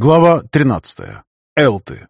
Глава 13. Элты.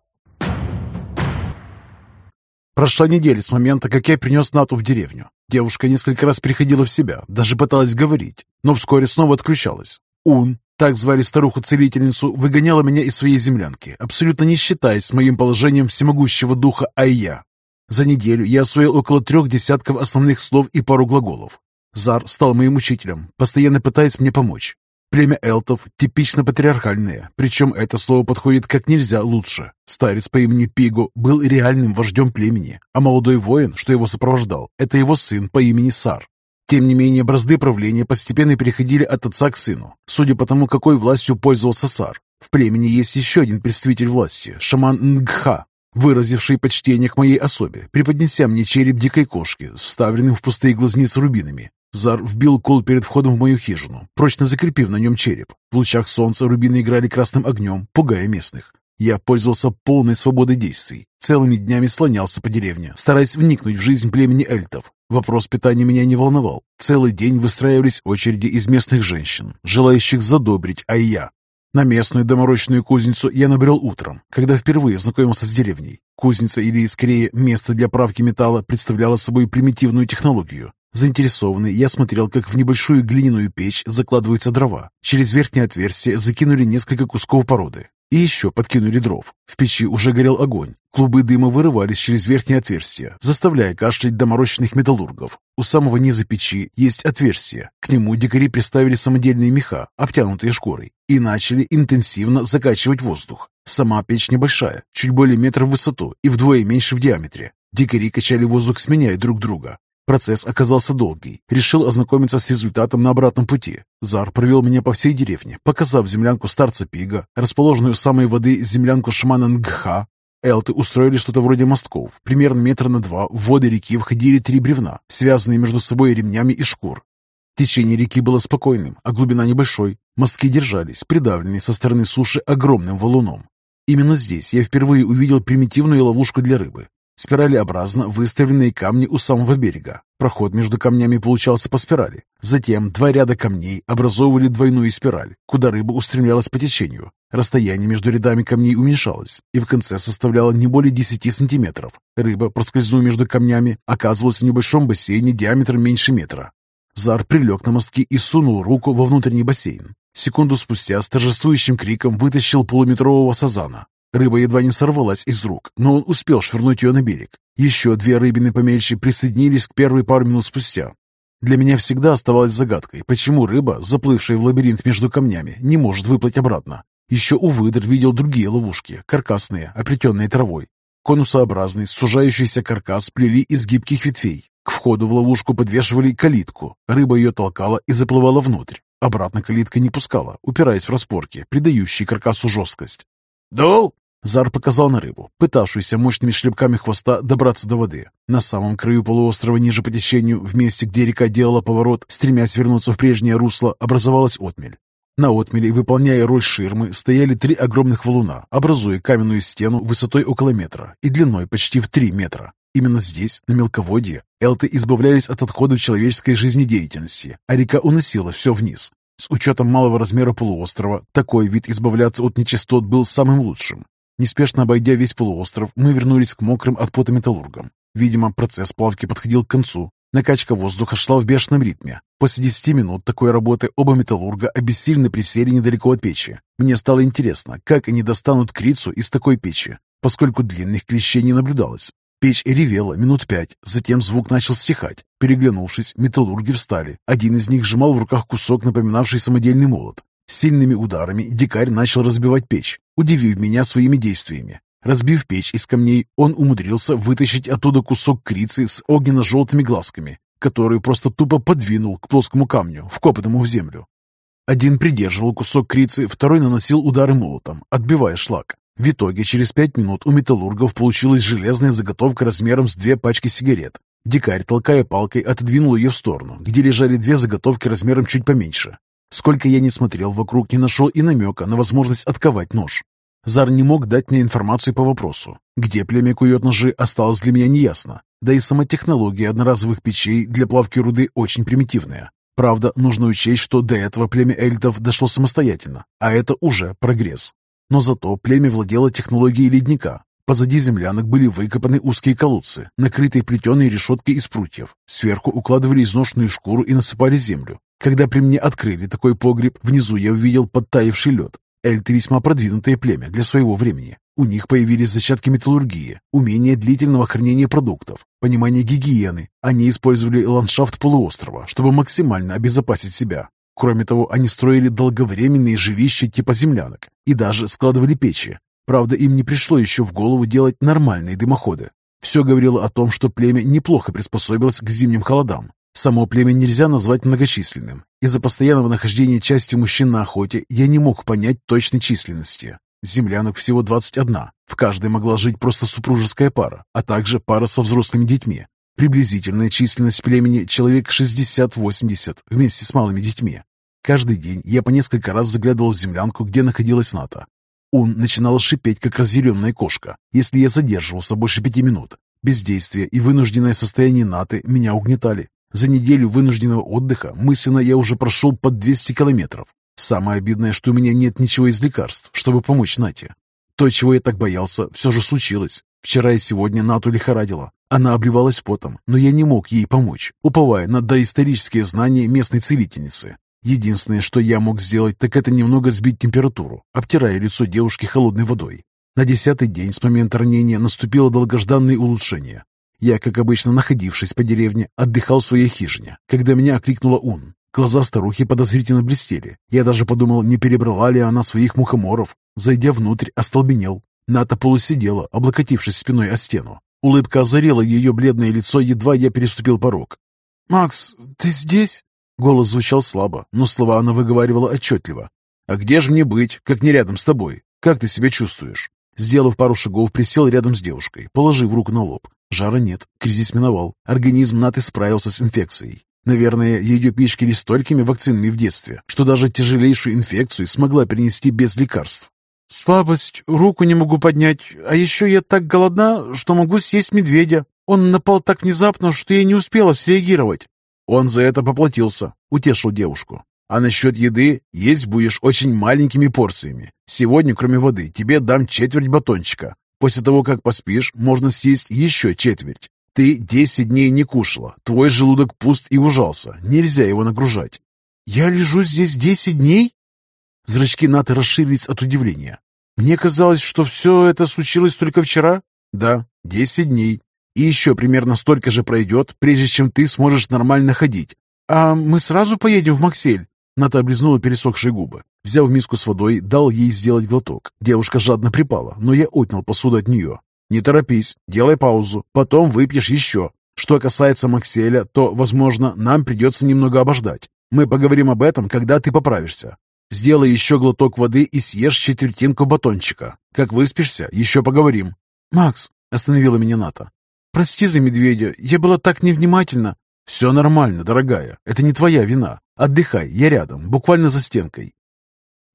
Прошла неделя с момента, как я принес Нату в деревню. Девушка несколько раз приходила в себя, даже пыталась говорить, но вскоре снова отключалась. Ун, так звали старуху-целительницу, выгоняла меня из своей землянки, абсолютно не считаясь с моим положением всемогущего духа Айя. За неделю я освоил около трех десятков основных слов и пару глаголов. Зар стал моим учителем, постоянно пытаясь мне помочь. Племя элтов типично патриархальное, причем это слово подходит как нельзя лучше. Старец по имени Пиго был реальным вождем племени, а молодой воин, что его сопровождал, это его сын по имени Сар. Тем не менее, бразды правления постепенно переходили от отца к сыну, судя по тому, какой властью пользовался Сар. В племени есть еще один представитель власти, шаман Нгха, выразивший почтение к моей особе, преподнеся мне череп дикой кошки с вставленным в пустые глазницы рубинами. Зар вбил кол перед входом в мою хижину, прочно закрепив на нем череп. В лучах солнца рубины играли красным огнем, пугая местных. Я пользовался полной свободой действий. Целыми днями слонялся по деревне, стараясь вникнуть в жизнь племени эльтов. Вопрос питания меня не волновал. Целый день выстраивались очереди из местных женщин, желающих задобрить а я. На местную доморощенную кузницу я набрел утром, когда впервые знакомился с деревней. Кузница, или скорее место для правки металла, представляла собой примитивную технологию. Заинтересованный, я смотрел, как в небольшую глиняную печь закладываются дрова. Через верхнее отверстие закинули несколько кусков породы. И еще подкинули дров. В печи уже горел огонь. Клубы дыма вырывались через верхнее отверстие, заставляя кашлять доморощенных металлургов. У самого низа печи есть отверстие. К нему дикари приставили самодельные меха, обтянутые шкурой, и начали интенсивно закачивать воздух. Сама печь небольшая, чуть более метра в высоту и вдвое меньше в диаметре. Дикари качали воздух, сменяя друг друга. Процесс оказался долгий. Решил ознакомиться с результатом на обратном пути. Зар провел меня по всей деревне, показав землянку старца Пига, расположенную с самой воды землянку шамана Нгха. Элты устроили что-то вроде мостков. Примерно метра на два в воды реки входили три бревна, связанные между собой ремнями и шкур. Течение реки было спокойным, а глубина небольшой. Мостки держались, придавленные со стороны суши огромным валуном. Именно здесь я впервые увидел примитивную ловушку для рыбы спиралеобразно выставленные камни у самого берега. Проход между камнями получался по спирали. Затем два ряда камней образовывали двойную спираль, куда рыба устремлялась по течению. Расстояние между рядами камней уменьшалось и в конце составляло не более 10 сантиметров. Рыба, проскользнув между камнями, оказывалась в небольшом бассейне диаметром меньше метра. Зар прилег на мостки и сунул руку во внутренний бассейн. Секунду спустя с торжествующим криком вытащил полуметрового сазана. Рыба едва не сорвалась из рук, но он успел швырнуть ее на берег. Еще две рыбины помельче присоединились к первой пару минут спустя. Для меня всегда оставалось загадкой, почему рыба, заплывшая в лабиринт между камнями, не может выплыть обратно. Еще у выдр видел другие ловушки, каркасные, оплетенные травой. Конусообразный, сужающийся каркас плели из гибких ветвей. К входу в ловушку подвешивали калитку. Рыба ее толкала и заплывала внутрь. Обратно калитка не пускала, упираясь в распорки, придающие каркасу жесткость. «Дул?» Зар показал на рыбу, пытавшуюся мощными шлепками хвоста добраться до воды. На самом краю полуострова ниже по течению, в месте, где река делала поворот, стремясь вернуться в прежнее русло, образовалась отмель. На отмели, выполняя роль ширмы, стояли три огромных валуна, образуя каменную стену высотой около метра и длиной почти в три метра. Именно здесь, на мелководье, элты избавлялись от отходов человеческой жизнедеятельности, а река уносила все вниз. С учетом малого размера полуострова, такой вид избавляться от нечистот был самым лучшим. Неспешно обойдя весь полуостров, мы вернулись к мокрым от пота металлургам. Видимо, процесс плавки подходил к концу. Накачка воздуха шла в бешеном ритме. После десяти минут такой работы оба металлурга обессильно присели недалеко от печи. Мне стало интересно, как они достанут крицу из такой печи, поскольку длинных клещей не наблюдалось. Печь ревела минут пять, затем звук начал стихать. Переглянувшись, металлурги встали. Один из них сжимал в руках кусок, напоминавший самодельный молот. Сильными ударами дикарь начал разбивать печь, удивив меня своими действиями. Разбив печь из камней, он умудрился вытащить оттуда кусок крицы с огненно-желтыми глазками, которую просто тупо подвинул к плоскому камню, вкопанному в землю. Один придерживал кусок крицы, второй наносил удары молотом, отбивая шлак. В итоге через пять минут у металлургов получилась железная заготовка размером с две пачки сигарет. Дикарь, толкая палкой, отодвинул ее в сторону, где лежали две заготовки размером чуть поменьше. Сколько я не смотрел вокруг, не нашел и намека на возможность отковать нож. Зар не мог дать мне информацию по вопросу. Где племя кует ножи, осталось для меня неясно. Да и сама технология одноразовых печей для плавки руды очень примитивная. Правда, нужно учесть, что до этого племя эльтов дошло самостоятельно, а это уже прогресс. Но зато племя владело технологией ледника. Позади землянок были выкопаны узкие колодцы, накрытые плетеной решеткой из прутьев. Сверху укладывали изношенную шкуру и насыпали землю. Когда при мне открыли такой погреб, внизу я увидел подтаявший лед. Эльты весьма продвинутое племя для своего времени. У них появились зачатки металлургии, умение длительного хранения продуктов, понимание гигиены. Они использовали ландшафт полуострова, чтобы максимально обезопасить себя. Кроме того, они строили долговременные жилища типа землянок и даже складывали печи. Правда, им не пришло еще в голову делать нормальные дымоходы. Все говорило о том, что племя неплохо приспособилось к зимним холодам. Само племя нельзя назвать многочисленным. Из-за постоянного нахождения части мужчин на охоте я не мог понять точной численности. Землянок всего 21. В каждой могла жить просто супружеская пара, а также пара со взрослыми детьми. Приблизительная численность племени человек 60-80 вместе с малыми детьми. Каждый день я по несколько раз заглядывал в землянку, где находилась НАТО. Он начинал шипеть, как разъяренная кошка, если я задерживался больше пяти минут. Бездействие и вынужденное состояние НАТО меня угнетали. За неделю вынужденного отдыха мысленно я уже прошел под 200 километров. Самое обидное, что у меня нет ничего из лекарств, чтобы помочь Нате. То, чего я так боялся, все же случилось. Вчера и сегодня Нату лихорадила. Она обливалась потом, но я не мог ей помочь, уповая на доисторические знания местной целительницы. Единственное, что я мог сделать, так это немного сбить температуру, обтирая лицо девушки холодной водой. На десятый день с момента ранения наступило долгожданное улучшение. Я, как обычно, находившись по деревне, отдыхал в своей хижине, когда меня окликнула Ун. Глаза старухи подозрительно блестели. Я даже подумал, не перебрала ли она своих мухоморов. Зайдя внутрь, остолбенел. Ната полусидела, облокотившись спиной о стену. Улыбка озарила ее бледное лицо, едва я переступил порог. «Макс, ты здесь?» Голос звучал слабо, но слова она выговаривала отчетливо. «А где же мне быть, как не рядом с тобой? Как ты себя чувствуешь?» Сделав пару шагов, присел рядом с девушкой, положив руку на лоб. Жара нет, кризис миновал. Организм Наты справился с инфекцией. Наверное, ее пичкали столькими вакцинами в детстве, что даже тяжелейшую инфекцию смогла перенести без лекарств. «Слабость, руку не могу поднять, а еще я так голодна, что могу съесть медведя. Он напал так внезапно, что я не успела среагировать». «Он за это поплатился», — утешил девушку. «А насчет еды есть будешь очень маленькими порциями. Сегодня, кроме воды, тебе дам четверть батончика. После того, как поспишь, можно съесть еще четверть. Ты десять дней не кушала, твой желудок пуст и ужался, нельзя его нагружать. Я лежу здесь десять дней? Зрачки Наты расширились от удивления. Мне казалось, что все это случилось только вчера. Да, десять дней. И еще примерно столько же пройдет, прежде чем ты сможешь нормально ходить. А мы сразу поедем в Максель? Ната облизнула пересохшие губы. Взяв миску с водой, дал ей сделать глоток. Девушка жадно припала, но я отнял посуду от нее. Не торопись, делай паузу, потом выпьешь еще. Что касается Макселя, то, возможно, нам придется немного обождать. Мы поговорим об этом, когда ты поправишься. Сделай еще глоток воды и съешь четвертинку батончика. Как выспишься, еще поговорим. Макс, остановила меня Ната. Прости за медведя, я была так невнимательна. Все нормально, дорогая, это не твоя вина. Отдыхай, я рядом, буквально за стенкой.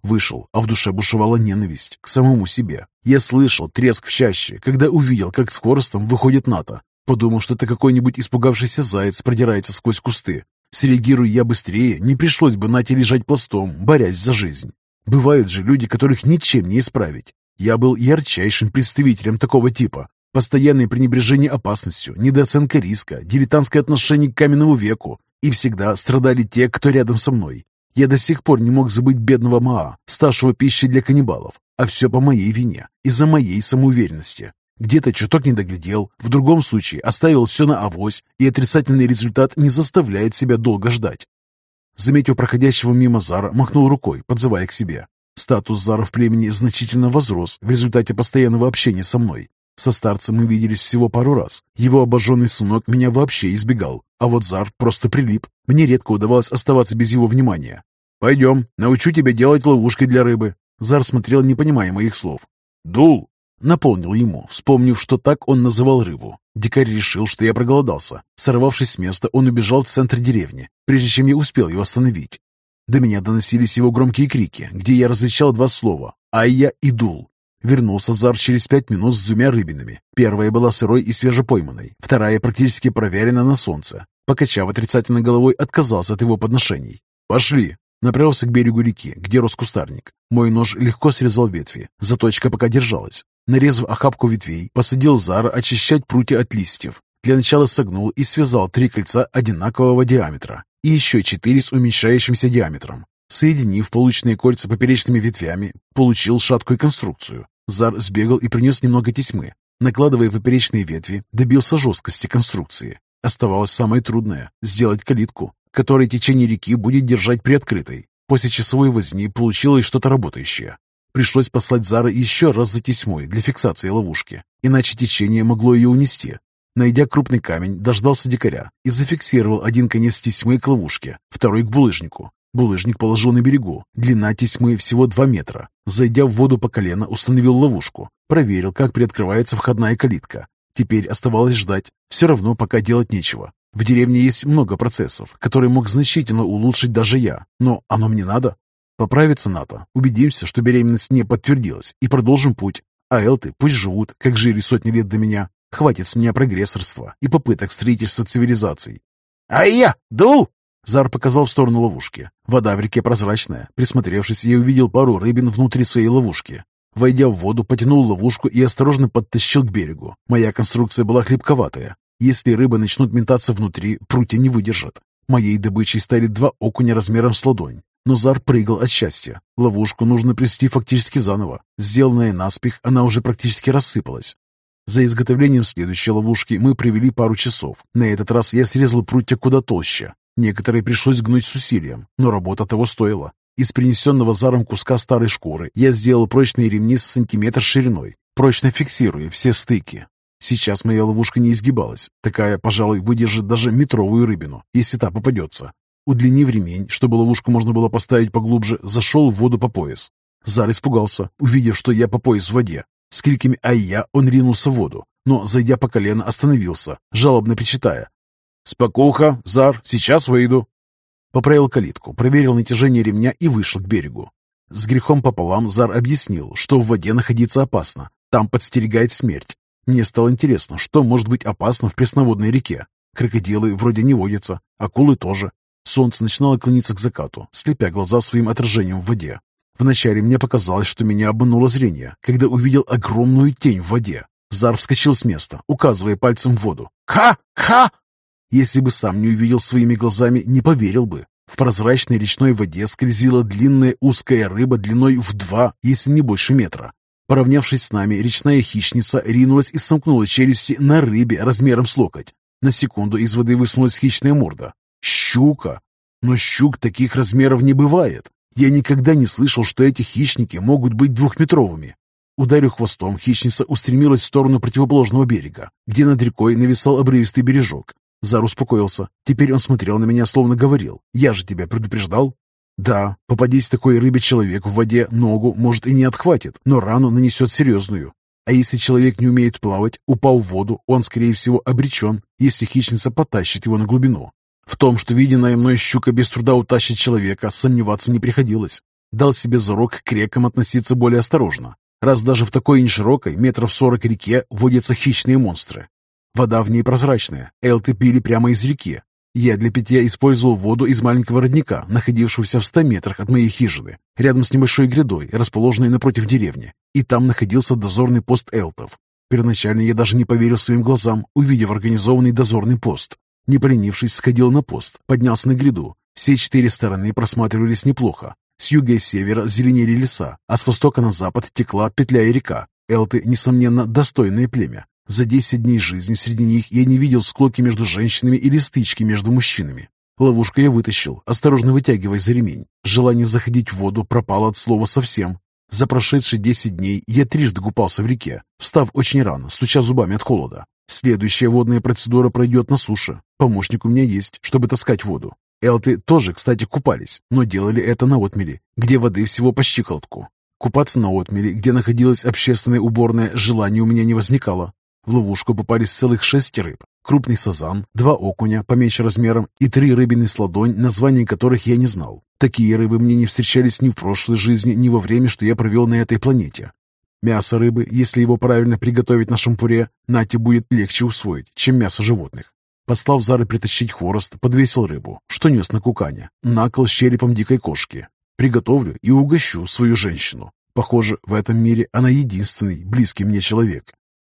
Вышел, а в душе бушевала ненависть к самому себе. Я слышал треск в чаще, когда увидел, как с хворостом выходит НАТО. Подумал, что это какой-нибудь испугавшийся заяц продирается сквозь кусты. Среагируя я быстрее, не пришлось бы Нате лежать пластом, борясь за жизнь. Бывают же люди, которых ничем не исправить. Я был ярчайшим представителем такого типа. Постоянное пренебрежение опасностью, недооценка риска, дилетантское отношение к каменному веку. И всегда страдали те, кто рядом со мной. Я до сих пор не мог забыть бедного Маа, ставшего пищей для каннибалов. А все по моей вине, из-за моей самоуверенности. Где-то чуток не доглядел, в другом случае оставил все на авось, и отрицательный результат не заставляет себя долго ждать. Заметив проходящего мимо Зара, махнул рукой, подзывая к себе. Статус Зара в племени значительно возрос в результате постоянного общения со мной. Со старцем мы виделись всего пару раз. Его обожженный сынок меня вообще избегал, а вот Зар просто прилип. Мне редко удавалось оставаться без его внимания. «Пойдем, научу тебя делать ловушки для рыбы». Зар смотрел, не понимая моих слов. «Дул!» Наполнил ему, вспомнив, что так он называл рыбу. Дикарь решил, что я проголодался. Сорвавшись с места, он убежал в центр деревни, прежде чем я успел его остановить. До меня доносились его громкие крики, где я различал два слова «Айя» и «Дул». Вернулся Зар через пять минут с двумя рыбинами. Первая была сырой и свежепойманной, вторая практически проверена на солнце. Покачав отрицательной головой, отказался от его подношений. «Пошли!» Направился к берегу реки, где рос кустарник. Мой нож легко срезал ветви, заточка пока держалась. Нарезав охапку ветвей, посадил Зара очищать прутья от листьев. Для начала согнул и связал три кольца одинакового диаметра и еще четыре с уменьшающимся диаметром. Соединив полученные кольца поперечными ветвями, получил шаткую конструкцию. Зар сбегал и принес немного тесьмы. Накладывая поперечные ветви, добился жесткости конструкции. Оставалось самое трудное – сделать калитку, которая течение реки будет держать приоткрытой. После часовой возни получилось что-то работающее. Пришлось послать Зара еще раз за тесьмой для фиксации ловушки, иначе течение могло ее унести. Найдя крупный камень, дождался дикаря и зафиксировал один конец тесьмы к ловушке, второй к булыжнику. Булыжник положил на берегу. Длина тесьмы всего 2 метра. Зайдя в воду по колено, установил ловушку. Проверил, как приоткрывается входная калитка. Теперь оставалось ждать. Все равно пока делать нечего. В деревне есть много процессов, которые мог значительно улучшить даже я. Но оно мне надо. Поправиться надо. Убедимся, что беременность не подтвердилась. И продолжим путь. А элты пусть живут, как жили сотни лет до меня. Хватит с меня прогрессорства и попыток строительства цивилизаций. «А я дул!» Зар показал в сторону ловушки. Вода в реке прозрачная. Присмотревшись, я увидел пару рыбин внутри своей ловушки. Войдя в воду, потянул ловушку и осторожно подтащил к берегу. Моя конструкция была хлипковатая. Если рыбы начнут метаться внутри, прутья не выдержат. Моей добычей стали два окуня размером с ладонь. Но Зар прыгал от счастья. Ловушку нужно плести фактически заново. Сделанная наспех, она уже практически рассыпалась. За изготовлением следующей ловушки мы провели пару часов. На этот раз я срезал прутья куда толще. Некоторые пришлось гнуть с усилием, но работа того стоила. Из принесенного заром куска старой шкуры я сделал прочные ремни с сантиметр шириной, прочно фиксируя все стыки. Сейчас моя ловушка не изгибалась. Такая, пожалуй, выдержит даже метровую рыбину, если та попадется. Удлинив ремень, чтобы ловушку можно было поставить поглубже, зашел в воду по пояс. Зар испугался, увидев, что я по пояс в воде. С криками «Ай я!» он ринулся в воду, но, зайдя по колено, остановился, жалобно причитая. «Спокуха, Зар, сейчас выйду». Поправил калитку, проверил натяжение ремня и вышел к берегу. С грехом пополам Зар объяснил, что в воде находиться опасно. Там подстерегает смерть. Мне стало интересно, что может быть опасно в пресноводной реке. Крокодилы вроде не водятся, акулы тоже. Солнце начинало клониться к закату, слепя глаза своим отражением в воде. Вначале мне показалось, что меня обмануло зрение, когда увидел огромную тень в воде. Зар вскочил с места, указывая пальцем в воду. «Ха! Ха!» Если бы сам не увидел своими глазами, не поверил бы. В прозрачной речной воде скользила длинная узкая рыба длиной в два, если не больше метра. Поравнявшись с нами, речная хищница ринулась и сомкнула челюсти на рыбе размером с локоть. На секунду из воды высунулась хищная морда. Щука! Но щук таких размеров не бывает. Я никогда не слышал, что эти хищники могут быть двухметровыми. Ударив хвостом, хищница устремилась в сторону противоположного берега, где над рекой нависал обрывистый бережок. Зар успокоился. Теперь он смотрел на меня, словно говорил. «Я же тебя предупреждал?» «Да, попадись такой рыбе человек в воде, ногу, может, и не отхватит, но рану нанесет серьезную. А если человек не умеет плавать, упал в воду, он, скорее всего, обречен, если хищница потащит его на глубину. В том, что виденная мной щука без труда утащит человека, сомневаться не приходилось. Дал себе зарок к рекам относиться более осторожно, раз даже в такой неширокой, метров сорок реке, водятся хищные монстры. Вода в ней прозрачная, элты пили прямо из реки. Я для питья использовал воду из маленького родника, находившегося в ста метрах от моей хижины, рядом с небольшой грядой, расположенной напротив деревни. И там находился дозорный пост элтов. Первоначально я даже не поверил своим глазам, увидев организованный дозорный пост. Не поленившись, сходил на пост, поднялся на гряду. Все четыре стороны просматривались неплохо. С юга и севера зеленели леса, а с востока на запад текла петля и река. Элты, несомненно, достойное племя. За десять дней жизни среди них я не видел склоки между женщинами или стычки между мужчинами. Ловушку я вытащил, осторожно вытягивая за ремень. Желание заходить в воду пропало от слова совсем. За прошедшие десять дней я трижды купался в реке, встав очень рано, стуча зубами от холода. Следующая водная процедура пройдет на суше. Помощник у меня есть, чтобы таскать воду. Элты тоже, кстати, купались, но делали это на отмели, где воды всего по щиколотку. Купаться на отмели, где находилась общественная уборная, желания у меня не возникало. В ловушку попались целых шесть рыб. Крупный сазан, два окуня, поменьше размером, и три рыбины с ладонь, названий которых я не знал. Такие рыбы мне не встречались ни в прошлой жизни, ни во время, что я провел на этой планете. Мясо рыбы, если его правильно приготовить на шампуре, Нате будет легче усвоить, чем мясо животных. Послав Зары притащить хворост, подвесил рыбу, что нес на кукане, накол с черепом дикой кошки. Приготовлю и угощу свою женщину. Похоже, в этом мире она единственный близкий мне человек.